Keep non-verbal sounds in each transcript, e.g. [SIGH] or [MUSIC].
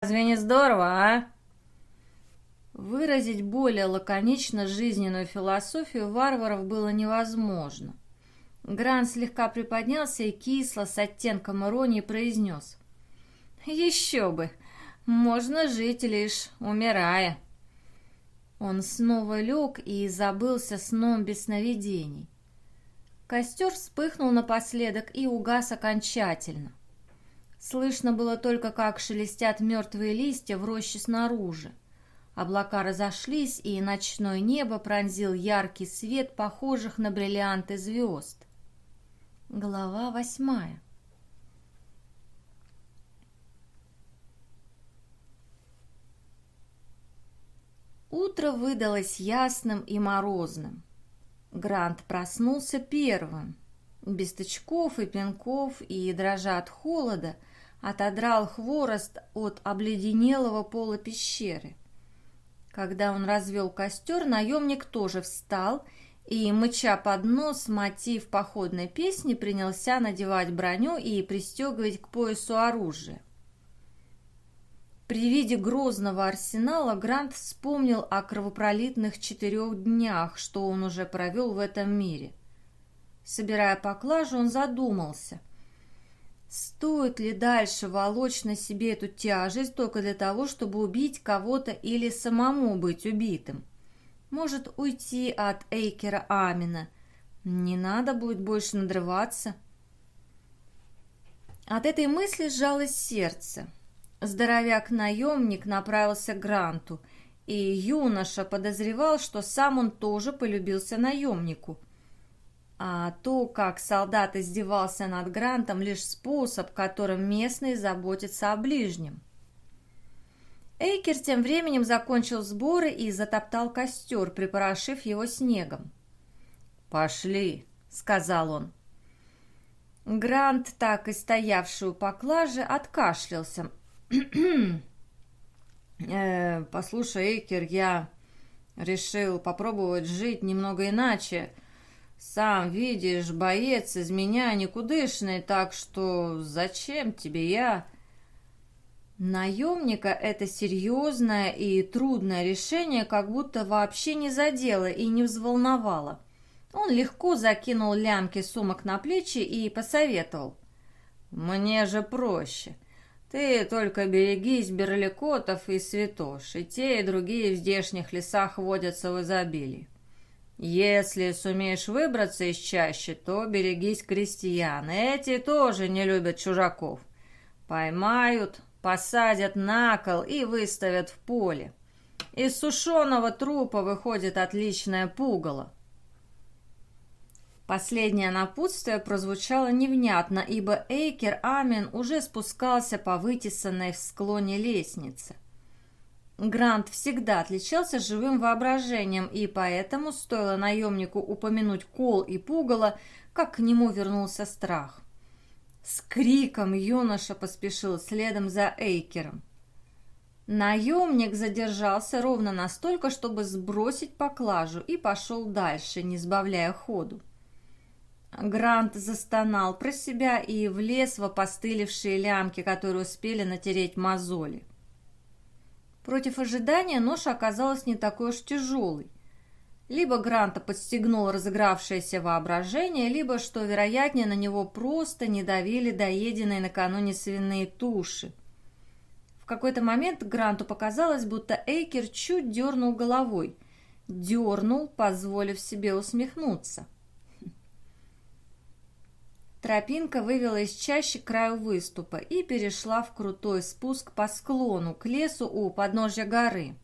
Разве не здорово, а?» Выразить более лаконично жизненную философию варваров было невозможно. Грант слегка приподнялся и кисло, с оттенком иронии, произнес. «Еще бы! Можно жить лишь умирая!» Он снова лег и забылся сном без сновидений. Костер вспыхнул напоследок и угас окончательно. Слышно было только, как шелестят мертвые листья в роще снаружи. Облака разошлись, и ночное небо пронзил яркий свет, похожих на бриллианты звезд. Глава восьмая. Утро выдалось ясным и морозным. Грант проснулся первым. Без тычков и пинков и, дрожа от холода, отодрал хворост от обледенелого пола пещеры. Когда он развел костер, наемник тоже встал и, мыча под нос мотив походной песни, принялся надевать броню и пристегивать к поясу оружие. При виде грозного арсенала Грант вспомнил о кровопролитных четырех днях, что он уже провел в этом мире. Собирая поклажу, он задумался, Стоит ли дальше волочь на себе эту тяжесть только для того, чтобы убить кого-то или самому быть убитым? Может уйти от Эйкера Амина. Не надо будет больше надрываться. От этой мысли сжалось сердце. Здоровяк-наемник направился к Гранту, и юноша подозревал, что сам он тоже полюбился наемнику – а то, как солдат издевался над Грантом, лишь способ, которым местные заботятся о ближнем. Эйкер тем временем закончил сборы и затоптал костер, припорошив его снегом. «Пошли», — сказал он. Грант, так и стоявший у поклажи, откашлялся. [CLEARS THROAT] э, «Послушай, Эйкер, я решил попробовать жить немного иначе». Сам видишь, боец из меня никудышный, так что зачем тебе я? Наемника это серьезное и трудное решение как будто вообще не задело и не взволновало. Он легко закинул лямки сумок на плечи и посоветовал. «Мне же проще. Ты только берегись берликотов и святош, и те, и другие в здешних лесах водятся в изобилии. Если сумеешь выбраться из чащи, то берегись крестьян. Эти тоже не любят чужаков. Поймают, посадят на кол и выставят в поле. Из сушеного трупа выходит отличное пугало. Последнее напутствие прозвучало невнятно, ибо Эйкер Амин уже спускался по вытесанной в склоне лестнице. Грант всегда отличался живым воображением, и поэтому стоило наемнику упомянуть кол и пугало, как к нему вернулся страх. С криком юноша поспешил следом за Эйкером. Наемник задержался ровно настолько, чтобы сбросить поклажу, и пошел дальше, не сбавляя ходу. Грант застонал про себя и влез в опостылевшие лямки, которые успели натереть мозоли. Против ожидания ноша оказалась не такой уж тяжелой. Либо Гранта подстегнуло разыгравшееся воображение, либо, что вероятнее, на него просто не давили доеденные накануне свиные туши. В какой-то момент Гранту показалось, будто Эйкер чуть дернул головой. Дернул, позволив себе усмехнуться. Тропинка вывела из чащи к краю выступа и перешла в крутой спуск по склону к лесу у подножья горы.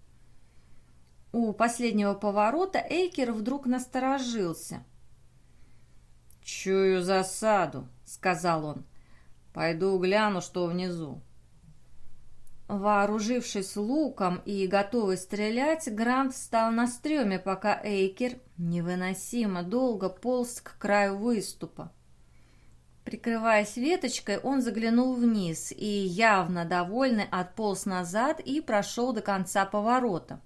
У последнего поворота Эйкер вдруг насторожился. «Чую засаду», — сказал он. «Пойду гляну, что внизу». Вооружившись луком и готовый стрелять, Грант встал на стреме, пока Эйкер невыносимо долго полз к краю выступа. Прикрываясь веточкой, он заглянул вниз и, явно довольный, отполз назад и прошел до конца поворота.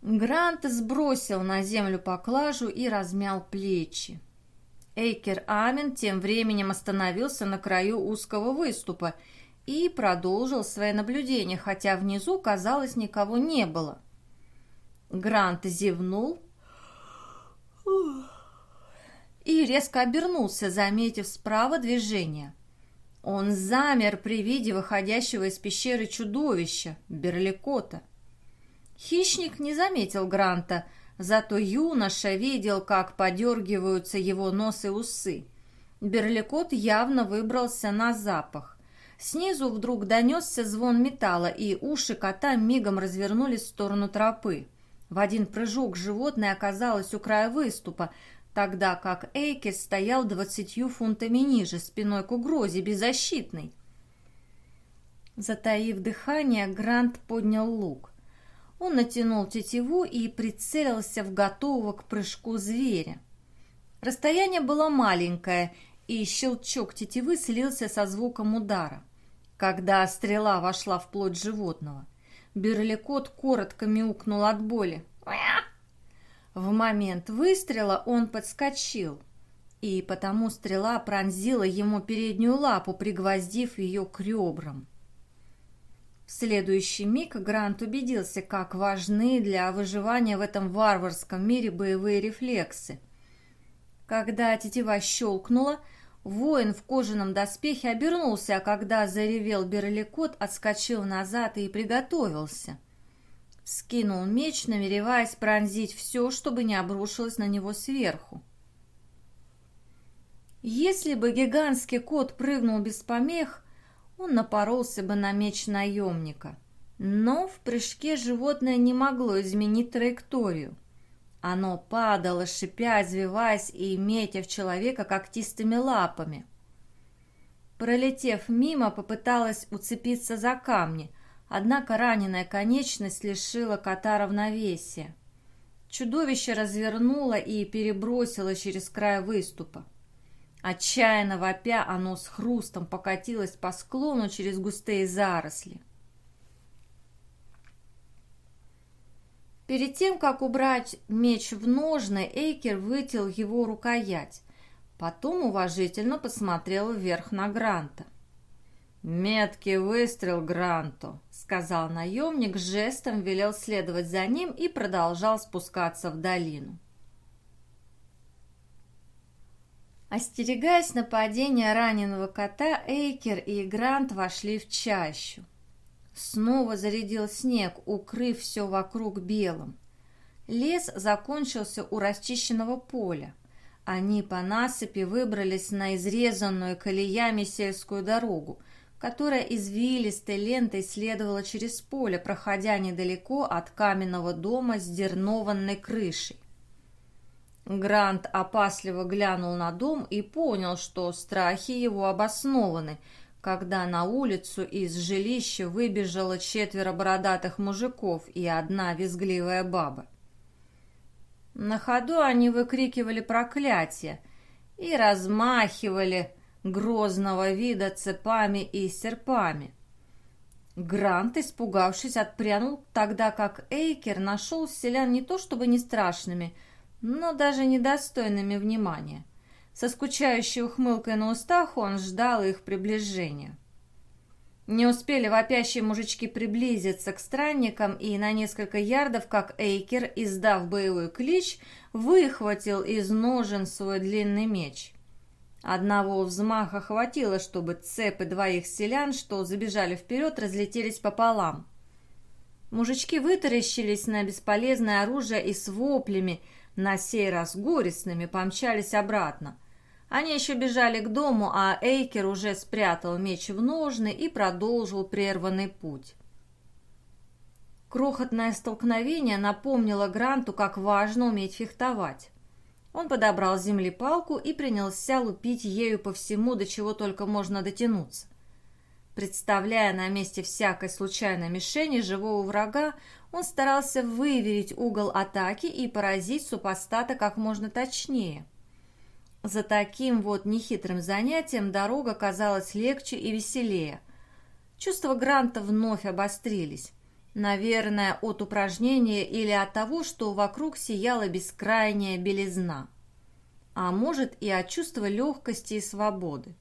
Грант сбросил на землю поклажу и размял плечи. Эйкер Амин тем временем остановился на краю узкого выступа и продолжил свои наблюдения, хотя внизу, казалось, никого не было. Грант зевнул и резко обернулся, заметив справа движение. Он замер при виде выходящего из пещеры чудовища, Берликота. Хищник не заметил Гранта, зато юноша видел, как подергиваются его нос и усы. Берликот явно выбрался на запах. Снизу вдруг донесся звон металла, и уши кота мигом развернулись в сторону тропы. В один прыжок животное оказалось у края выступа, тогда как Эйкис стоял двадцатью фунтами ниже, спиной к угрозе, беззащитный. Затаив дыхание, Грант поднял лук. Он натянул тетиву и прицелился в готового к прыжку зверя. Расстояние было маленькое, и щелчок тетивы слился со звуком удара. Когда стрела вошла в плоть животного, Берликот коротко мяукнул от боли. В момент выстрела он подскочил, и потому стрела пронзила ему переднюю лапу, пригвоздив ее к ребрам. В следующий миг Грант убедился, как важны для выживания в этом варварском мире боевые рефлексы. Когда тетива щелкнула, воин в кожаном доспехе обернулся, а когда заревел Берликот, отскочил назад и приготовился. Скинул меч, намереваясь пронзить все, чтобы не обрушилось на него сверху. Если бы гигантский кот прыгнул без помех, он напоролся бы на меч наемника. Но в прыжке животное не могло изменить траекторию. Оно падало, шипя, извиваясь и метя в человека когтистыми лапами. Пролетев мимо, попыталась уцепиться за камни, однако раненая конечность лишила кота равновесия. Чудовище развернуло и перебросило через край выступа. Отчаянно вопя, оно с хрустом покатилось по склону через густые заросли. Перед тем, как убрать меч в ножны, Эйкер вытел его рукоять. Потом уважительно посмотрел вверх на Гранта. «Меткий выстрел Гранту», — сказал наемник, жестом велел следовать за ним и продолжал спускаться в долину. Остерегаясь нападения раненого кота, Эйкер и Грант вошли в чащу. Снова зарядил снег, укрыв все вокруг белым. Лес закончился у расчищенного поля. Они по насыпи выбрались на изрезанную колеями сельскую дорогу, которая извилистой лентой следовала через поле, проходя недалеко от каменного дома с дернованной крышей. Грант опасливо глянул на дом и понял, что страхи его обоснованы, когда на улицу из жилища выбежало четверо бородатых мужиков и одна визгливая баба. На ходу они выкрикивали проклятия и размахивали грозного вида цепами и серпами. Грант, испугавшись, отпрянул, тогда как Эйкер нашел селян не то чтобы не страшными, но даже недостойными внимания. Со скучающей ухмылкой на устах он ждал их приближения. Не успели вопящие мужички приблизиться к странникам, и на несколько ярдов, как Эйкер, издав боевой клич, выхватил из ножен свой длинный меч. Одного взмаха хватило, чтобы цепы двоих селян, что забежали вперед, разлетелись пополам. Мужички вытаращились на бесполезное оружие и с воплями – на сей раз горестными помчались обратно. Они еще бежали к дому, а Эйкер уже спрятал меч в ножны и продолжил прерванный путь. Крохотное столкновение напомнило Гранту, как важно уметь фехтовать. Он подобрал с земли палку и принялся лупить ею по всему, до чего только можно дотянуться. Представляя на месте всякой случайной мишени живого врага, он старался выверить угол атаки и поразить супостата как можно точнее. За таким вот нехитрым занятием дорога казалась легче и веселее. Чувства Гранта вновь обострились. Наверное, от упражнения или от того, что вокруг сияла бескрайняя белизна. а может и от чувства легкости и свободы.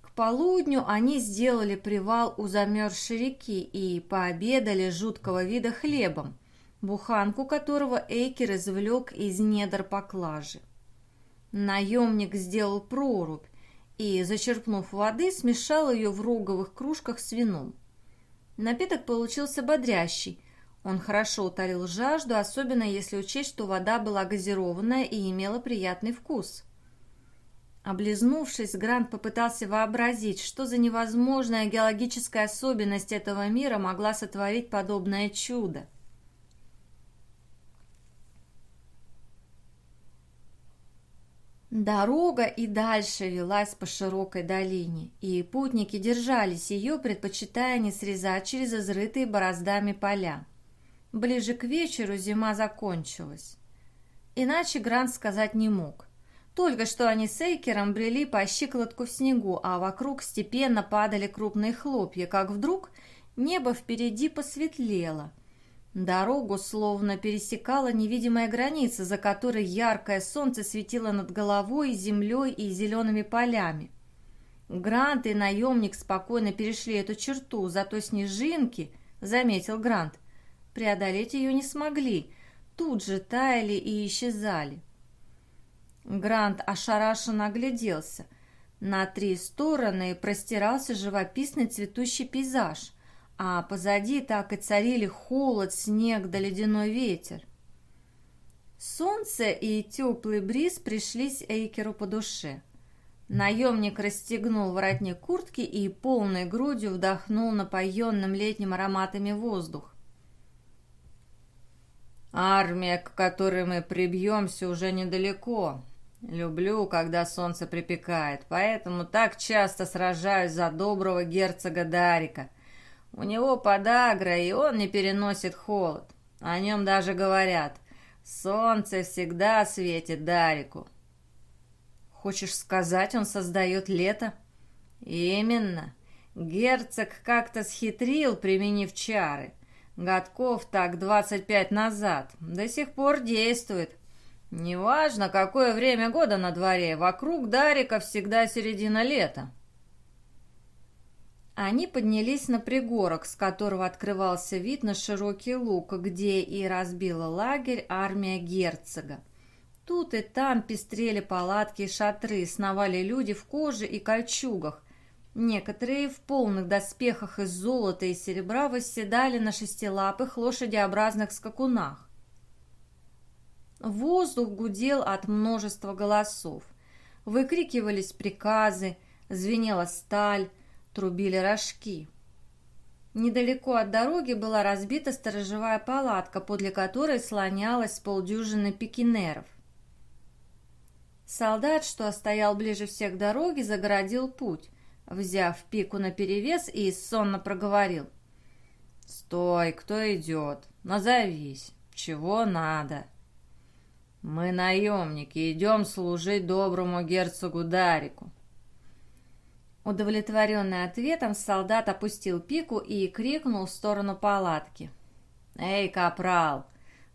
К полудню они сделали привал у замерзшей реки и пообедали жуткого вида хлебом, буханку которого Эйкер извлек из недр поклажи. Наемник сделал прорубь и, зачерпнув воды, смешал ее в роговых кружках с вином. Напиток получился бодрящий. Он хорошо утолил жажду, особенно если учесть, что вода была газированная и имела приятный вкус. Облизнувшись, Грант попытался вообразить, что за невозможная геологическая особенность этого мира могла сотворить подобное чудо. Дорога и дальше велась по широкой долине, и путники держались ее, предпочитая не срезать через изрытые бороздами поля. Ближе к вечеру зима закончилась. Иначе Грант сказать не мог. Только что они с Эйкером брели по щиколотку в снегу, а вокруг степенно падали крупные хлопья, как вдруг небо впереди посветлело – Дорогу словно пересекала невидимая граница, за которой яркое солнце светило над головой, землей и зелеными полями. Грант и наемник спокойно перешли эту черту, зато снежинки, заметил Грант, преодолеть ее не смогли, тут же таяли и исчезали. Грант ошарашенно огляделся. На три стороны простирался живописный цветущий пейзаж – а позади так и царили холод, снег да ледяной ветер. Солнце и теплый бриз пришлись Эйкеру по душе. Наемник расстегнул воротник куртки и полной грудью вдохнул напоенным летним ароматами воздух. «Армия, к которой мы прибьемся, уже недалеко. Люблю, когда солнце припекает, поэтому так часто сражаюсь за доброго герцога Дарика», у него подагра, и он не переносит холод. О нем даже говорят. Солнце всегда светит Дарику. Хочешь сказать, он создает лето? Именно. Герцог как-то схитрил, применив чары. Годков так двадцать пять назад. До сих пор действует. Неважно, какое время года на дворе, вокруг Дарика всегда середина лета. Они поднялись на пригорок, с которого открывался вид на широкий луг, где и разбила лагерь армия герцога. Тут и там пестрели палатки и шатры, сновали люди в коже и кольчугах. Некоторые в полных доспехах из золота и серебра восседали на шестилапых лошадеобразных скакунах. Воздух гудел от множества голосов. Выкрикивались приказы, звенела сталь, трубили рожки. Недалеко от дороги была разбита сторожевая палатка, подле которой слонялась полдюжины пикинеров. Солдат, что стоял ближе всех к дороге, загородил путь, взяв пику наперевес и сонно проговорил. «Стой, кто идет? Назовись. Чего надо?» «Мы наемники, идем служить доброму герцогу Дарику. Удовлетворенный ответом, солдат опустил пику и крикнул в сторону палатки. «Эй, капрал,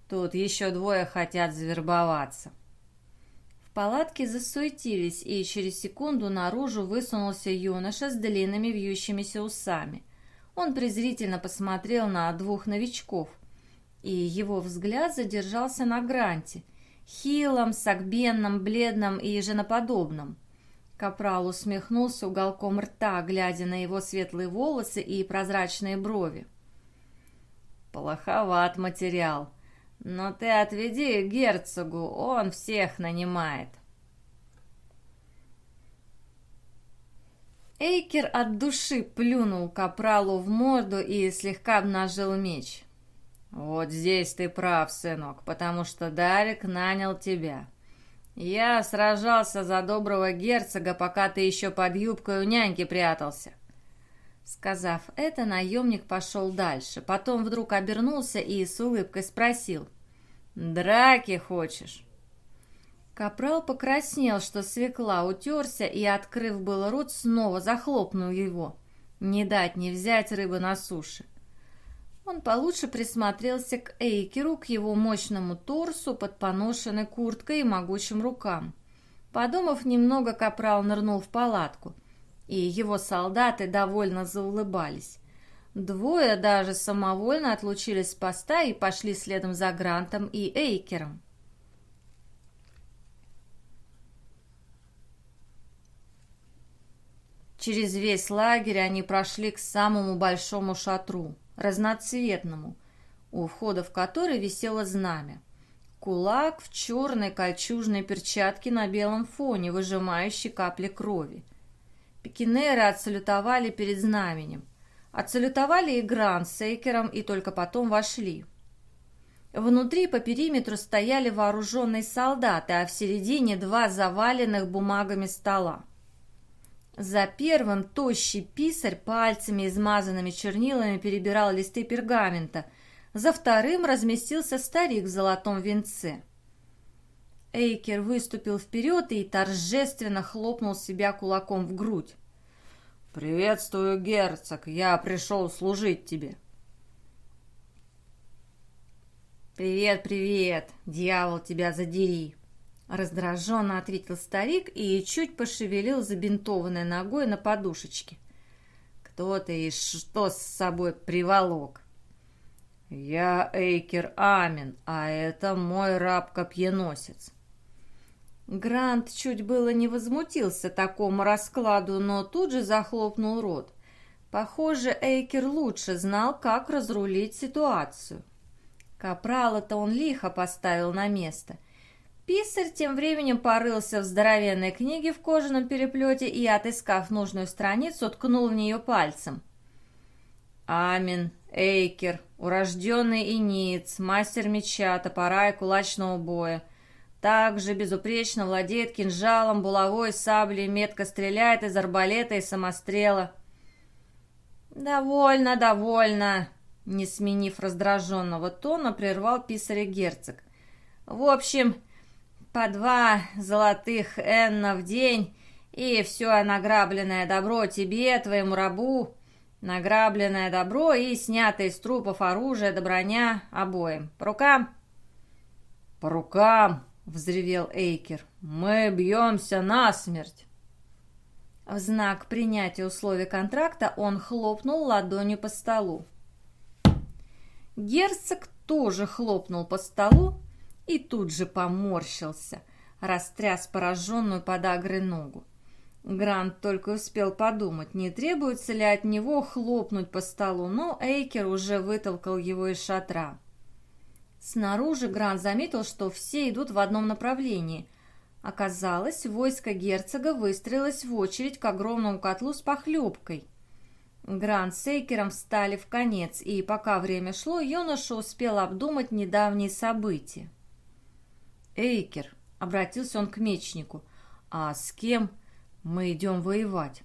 тут еще двое хотят завербоваться». В палатке засуетились, и через секунду наружу высунулся юноша с длинными вьющимися усами. Он презрительно посмотрел на двух новичков, и его взгляд задержался на Гранте, хилом, сагбенном, бледном и женоподобном. Капрал усмехнулся уголком рта, глядя на его светлые волосы и прозрачные брови. «Плоховат материал. Но ты отведи герцогу, он всех нанимает». Эйкер от души плюнул капралу в морду и слегка обнажил меч. «Вот здесь ты прав, сынок, потому что Дарик нанял тебя. «Я сражался за доброго герцога, пока ты еще под юбкой у няньки прятался». Сказав это, наемник пошел дальше, потом вдруг обернулся и с улыбкой спросил. «Драки хочешь?» Капрал покраснел, что свекла утерся и, открыв был рот, снова захлопнул его. Не дать не взять рыбы на суше. Он получше присмотрелся к Эйкеру, к его мощному торсу под поношенной курткой и могучим рукам. Подумав немного, капрал нырнул в палатку, и его солдаты довольно заулыбались. Двое даже самовольно отлучились с поста и пошли следом за Грантом и Эйкером. Через весь лагерь они прошли к самому большому шатру, разноцветному, у входа в который висело знамя. Кулак в черной кольчужной перчатке на белом фоне, выжимающий капли крови. Пекинеры отсалютовали перед знаменем. Отсалютовали и Грант с Эйкером и только потом вошли. Внутри по периметру стояли вооруженные солдаты, а в середине два заваленных бумагами стола. За первым тощий писарь пальцами, измазанными чернилами, перебирал листы пергамента – за вторым разместился старик в золотом венце. Эйкер выступил вперед и торжественно хлопнул себя кулаком в грудь. «Приветствую, герцог, я пришел служить тебе». «Привет, привет, дьявол, тебя задери!» Раздраженно ответил старик и чуть пошевелил забинтованной ногой на подушечке. «Кто ты и что с собой приволок?» «Я Эйкер Амин, а это мой раб-копьеносец». Грант чуть было не возмутился такому раскладу, но тут же захлопнул рот. Похоже, Эйкер лучше знал, как разрулить ситуацию. Капрала-то он лихо поставил на место. Писарь тем временем порылся в здоровенной книге в кожаном переплете и, отыскав нужную страницу, ткнул в нее пальцем. «Амин, Эйкер, урожденный иниц, мастер меча, топора и кулачного боя. Также безупречно владеет кинжалом, булавой, саблей, метко стреляет из арбалета и самострела. «Довольно, довольно!» Не сменив раздраженного тона, прервал писаря герцог. «В общем, по два золотых энна в день, и все награбленное добро тебе, твоему рабу, Награбленное добро и снятое из трупов оружие да броня обоим. По рукам?» «По рукам!» — взревел Эйкер. «Мы бьемся насмерть!» В знак принятия условий контракта он хлопнул ладонью по столу. Герцог тоже хлопнул по столу и тут же поморщился, растряс пораженную подагрой ногу. Грант только успел подумать, не требуется ли от него хлопнуть по столу, но Эйкер уже вытолкал его из шатра. Снаружи Грант заметил, что все идут в одном направлении. Оказалось, войско герцога выстроилось в очередь к огромному котлу с похлебкой. Грант с Эйкером встали в конец, и пока время шло, юноша успел обдумать недавние события. «Эйкер», — обратился он к мечнику, — «а с кем?» Мы идем воевать.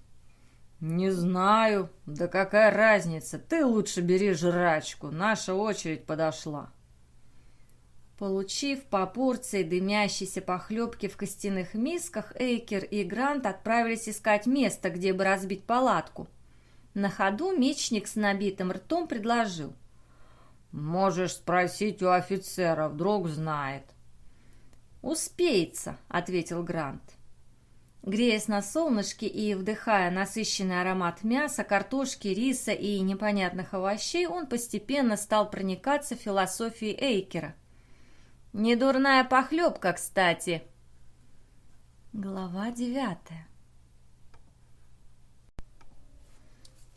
Не знаю. Да какая разница? Ты лучше бери жрачку. Наша очередь подошла. Получив по порции дымящейся похлебки в костяных мисках, Эйкер и Грант отправились искать место, где бы разбить палатку. На ходу мечник с набитым ртом предложил. «Можешь спросить у офицера, вдруг знает». «Успеется», — ответил Грант. Греясь на солнышке и вдыхая насыщенный аромат мяса, картошки, риса и непонятных овощей, он постепенно стал проникаться философией Эйкера. «Недурная похлебка, кстати!» Глава девятая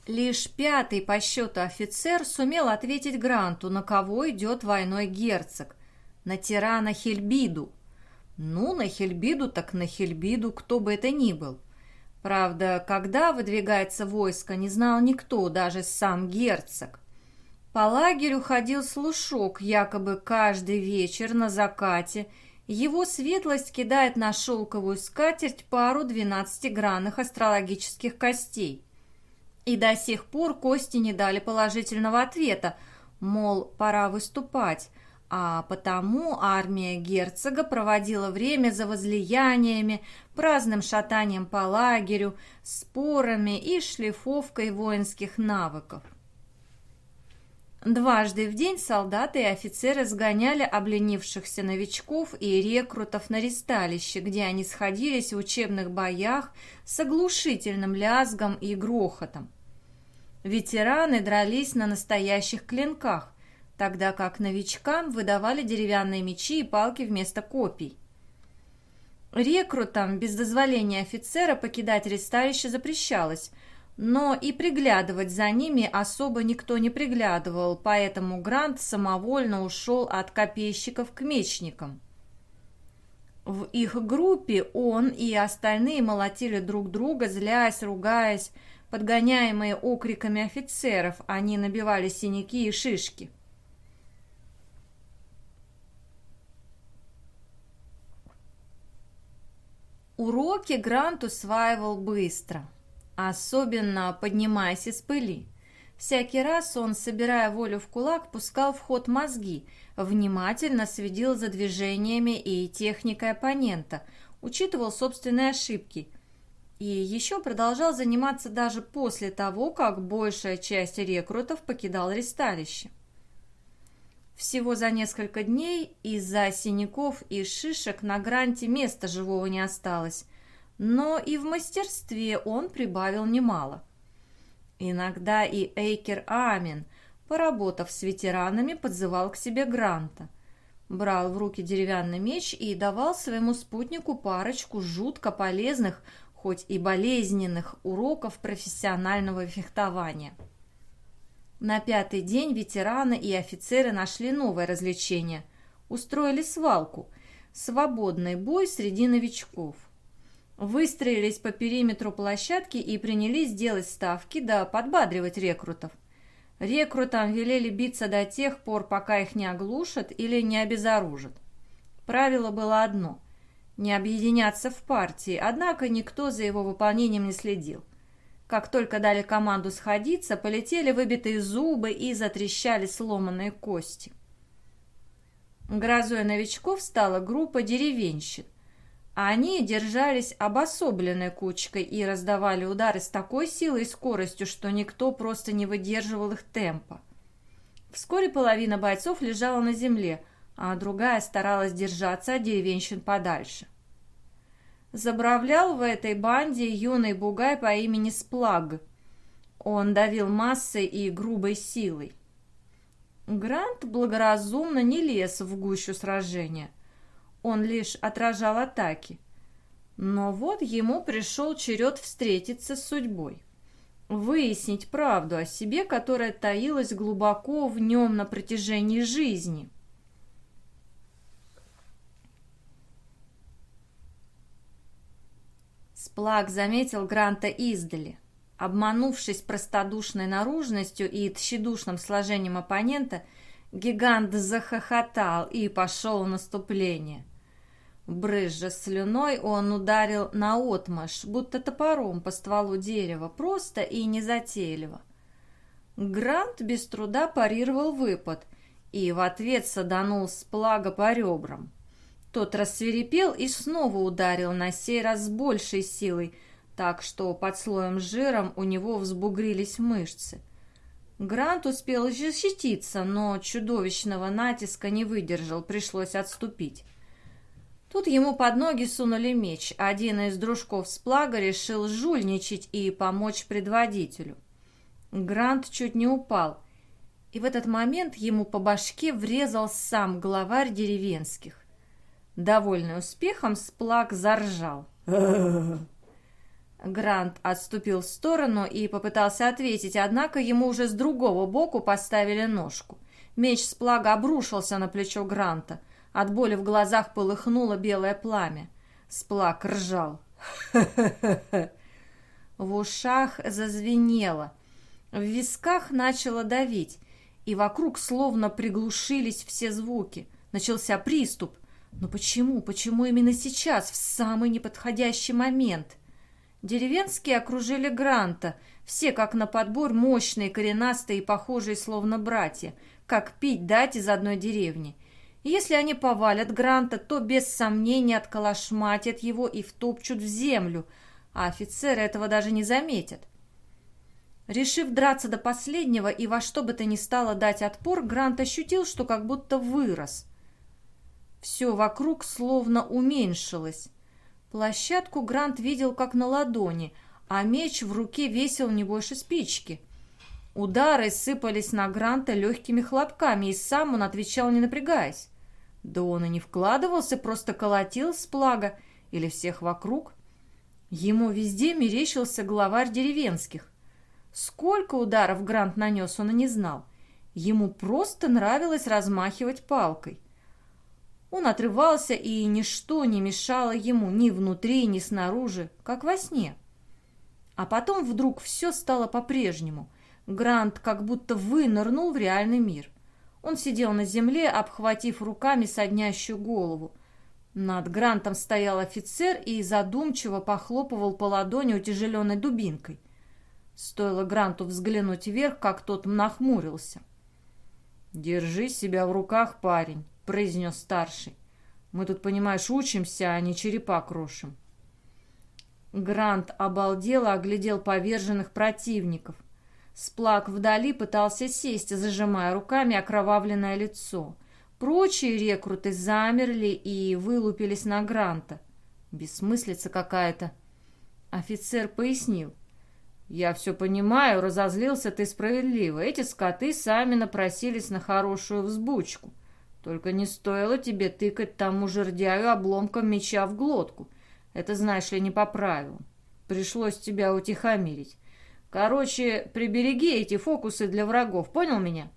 Лишь пятый по счету офицер сумел ответить Гранту, на кого идет войной герцог, на тирана Хельбиду. Ну, на Хельбиду так на Хельбиду, кто бы это ни был. Правда, когда выдвигается войско, не знал никто, даже сам герцог. По лагерю ходил слушок, якобы каждый вечер на закате его светлость кидает на шелковую скатерть пару двенадцатигранных астрологических костей. И до сих пор кости не дали положительного ответа, мол, пора выступать, а потому армия герцога проводила время за возлияниями, праздным шатанием по лагерю, спорами и шлифовкой воинских навыков. Дважды в день солдаты и офицеры сгоняли обленившихся новичков и рекрутов на ристалище, где они сходились в учебных боях с оглушительным лязгом и грохотом. Ветераны дрались на настоящих клинках, тогда как новичкам выдавали деревянные мечи и палки вместо копий. Рекрутам без дозволения офицера покидать ристалище запрещалось – но и приглядывать за ними особо никто не приглядывал, поэтому Грант самовольно ушел от копейщиков к мечникам. В их группе он и остальные молотили друг друга, злясь, ругаясь, подгоняемые окриками офицеров, они набивали синяки и шишки. Уроки Грант усваивал быстро – особенно поднимаясь из пыли. Всякий раз он, собирая волю в кулак, пускал в ход мозги, внимательно следил за движениями и техникой оппонента, учитывал собственные ошибки. И еще продолжал заниматься даже после того, как большая часть рекрутов покидал ресталище. Всего за несколько дней из-за синяков и шишек на гранте места живого не осталось, но и в мастерстве он прибавил немало. Иногда и Эйкер Амин, поработав с ветеранами, подзывал к себе Гранта. Брал в руки деревянный меч и давал своему спутнику парочку жутко полезных, хоть и болезненных уроков профессионального фехтования. На пятый день ветераны и офицеры нашли новое развлечение. Устроили свалку – свободный бой среди новичков выстроились по периметру площадки и принялись делать ставки да подбадривать рекрутов. Рекрутам велели биться до тех пор, пока их не оглушат или не обезоружат. Правило было одно – не объединяться в партии, однако никто за его выполнением не следил. Как только дали команду сходиться, полетели выбитые зубы и затрещали сломанные кости. Грозой новичков стала группа деревенщин. Они держались обособленной кучкой и раздавали удары с такой силой и скоростью, что никто просто не выдерживал их темпа. Вскоре половина бойцов лежала на земле, а другая старалась держаться от деревенщин подальше. Забравлял в этой банде юный бугай по имени Сплаг. Он давил массой и грубой силой. Грант благоразумно не лез в гущу сражения он лишь отражал атаки. Но вот ему пришел черед встретиться с судьбой. Выяснить правду о себе, которая таилась глубоко в нем на протяжении жизни. Сплак заметил Гранта издали. Обманувшись простодушной наружностью и тщедушным сложением оппонента, гигант захохотал и пошел в наступление – Брызжа слюной, он ударил наотмашь, будто топором по стволу дерева, просто и незатейливо. Грант без труда парировал выпад и в ответ саданул с плага по ребрам. Тот рассверепел и снова ударил, на сей раз с большей силой, так что под слоем жиром у него взбугрились мышцы. Грант успел защититься, но чудовищного натиска не выдержал, пришлось отступить. Тут ему под ноги сунули меч. Один из дружков с плага решил жульничать и помочь предводителю. Грант чуть не упал, и в этот момент ему по башке врезал сам главарь деревенских. Довольный успехом, Сплаг заржал. [LAUGHS] Грант отступил в сторону и попытался ответить, однако ему уже с другого боку поставили ножку. Меч Сплага обрушился на плечо Гранта – от боли в глазах полыхнуло белое пламя. Сплак ржал. [LAUGHS] В ушах зазвенело. В висках начало давить. И вокруг словно приглушились все звуки. Начался приступ. Но почему, почему именно сейчас, в самый неподходящий момент? Деревенские окружили Гранта. Все, как на подбор, мощные, коренастые и похожие, словно братья. Как пить дать из одной деревни. Если они повалят Гранта, то без сомнения отколошматят его и втопчут в землю, а офицеры этого даже не заметят. Решив драться до последнего и во что бы то ни стало дать отпор, Грант ощутил, что как будто вырос. Все вокруг словно уменьшилось. Площадку Грант видел как на ладони, а меч в руке весил не больше спички. Удары сыпались на Гранта легкими хлопками, и сам он отвечал, не напрягаясь. Да он и не вкладывался, просто колотил с плага или всех вокруг. Ему везде мерещился главарь деревенских. Сколько ударов Грант нанес, он и не знал. Ему просто нравилось размахивать палкой. Он отрывался, и ничто не мешало ему ни внутри, ни снаружи, как во сне. А потом вдруг все стало по-прежнему. Грант как будто вынырнул в реальный мир. Он сидел на земле, обхватив руками соднящую голову. Над Грантом стоял офицер и задумчиво похлопывал по ладони утяжеленной дубинкой. Стоило Гранту взглянуть вверх, как тот нахмурился. «Держи себя в руках, парень», — произнес старший. «Мы тут, понимаешь, учимся, а не черепа крошим». Грант обалдело оглядел поверженных противников. Сплак вдали пытался сесть, зажимая руками окровавленное лицо. Прочие рекруты замерли и вылупились на Гранта. Бессмыслица какая-то. Офицер пояснил. «Я все понимаю, разозлился ты справедливо. Эти скоты сами напросились на хорошую взбучку. Только не стоило тебе тыкать тому жердяю обломком меча в глотку. Это, знаешь ли, не по правилам. Пришлось тебя утихомирить. Короче, прибереги эти фокусы для врагов, понял меня?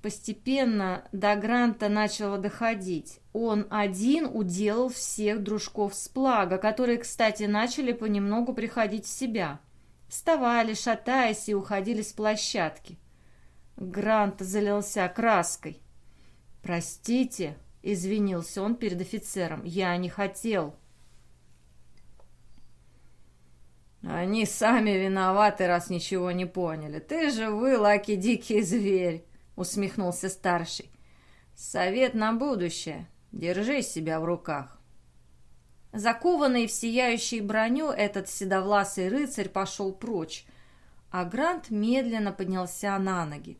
Постепенно до Гранта начало доходить. Он один уделал всех дружков с плага, которые, кстати, начали понемногу приходить в себя. Вставали, шатаясь, и уходили с площадки. Грант залился краской. «Простите», — извинился он перед офицером, — «я не хотел». «Они сами виноваты, раз ничего не поняли. Ты же вы, Лаки, дикий зверь», — усмехнулся старший. «Совет на будущее. Держи себя в руках». Закованный в сияющей броню, этот седовласый рыцарь пошел прочь, а Грант медленно поднялся на ноги.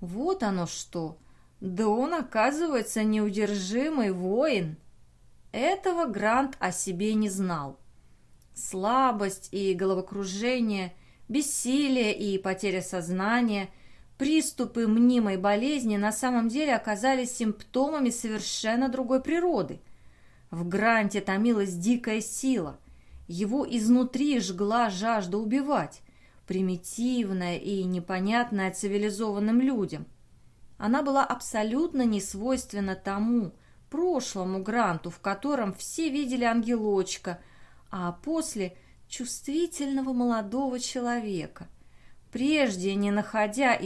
Вот оно что! Да он, оказывается, неудержимый воин. Этого Грант о себе не знал. Слабость и головокружение, бессилие и потеря сознания, приступы мнимой болезни на самом деле оказались симптомами совершенно другой природы. В Гранте томилась дикая сила. Его изнутри жгла жажда убивать примитивная и непонятная цивилизованным людям. Она была абсолютно не свойственна тому, прошлому Гранту, в котором все видели ангелочка, а после – чувствительного молодого человека. Прежде, не находя и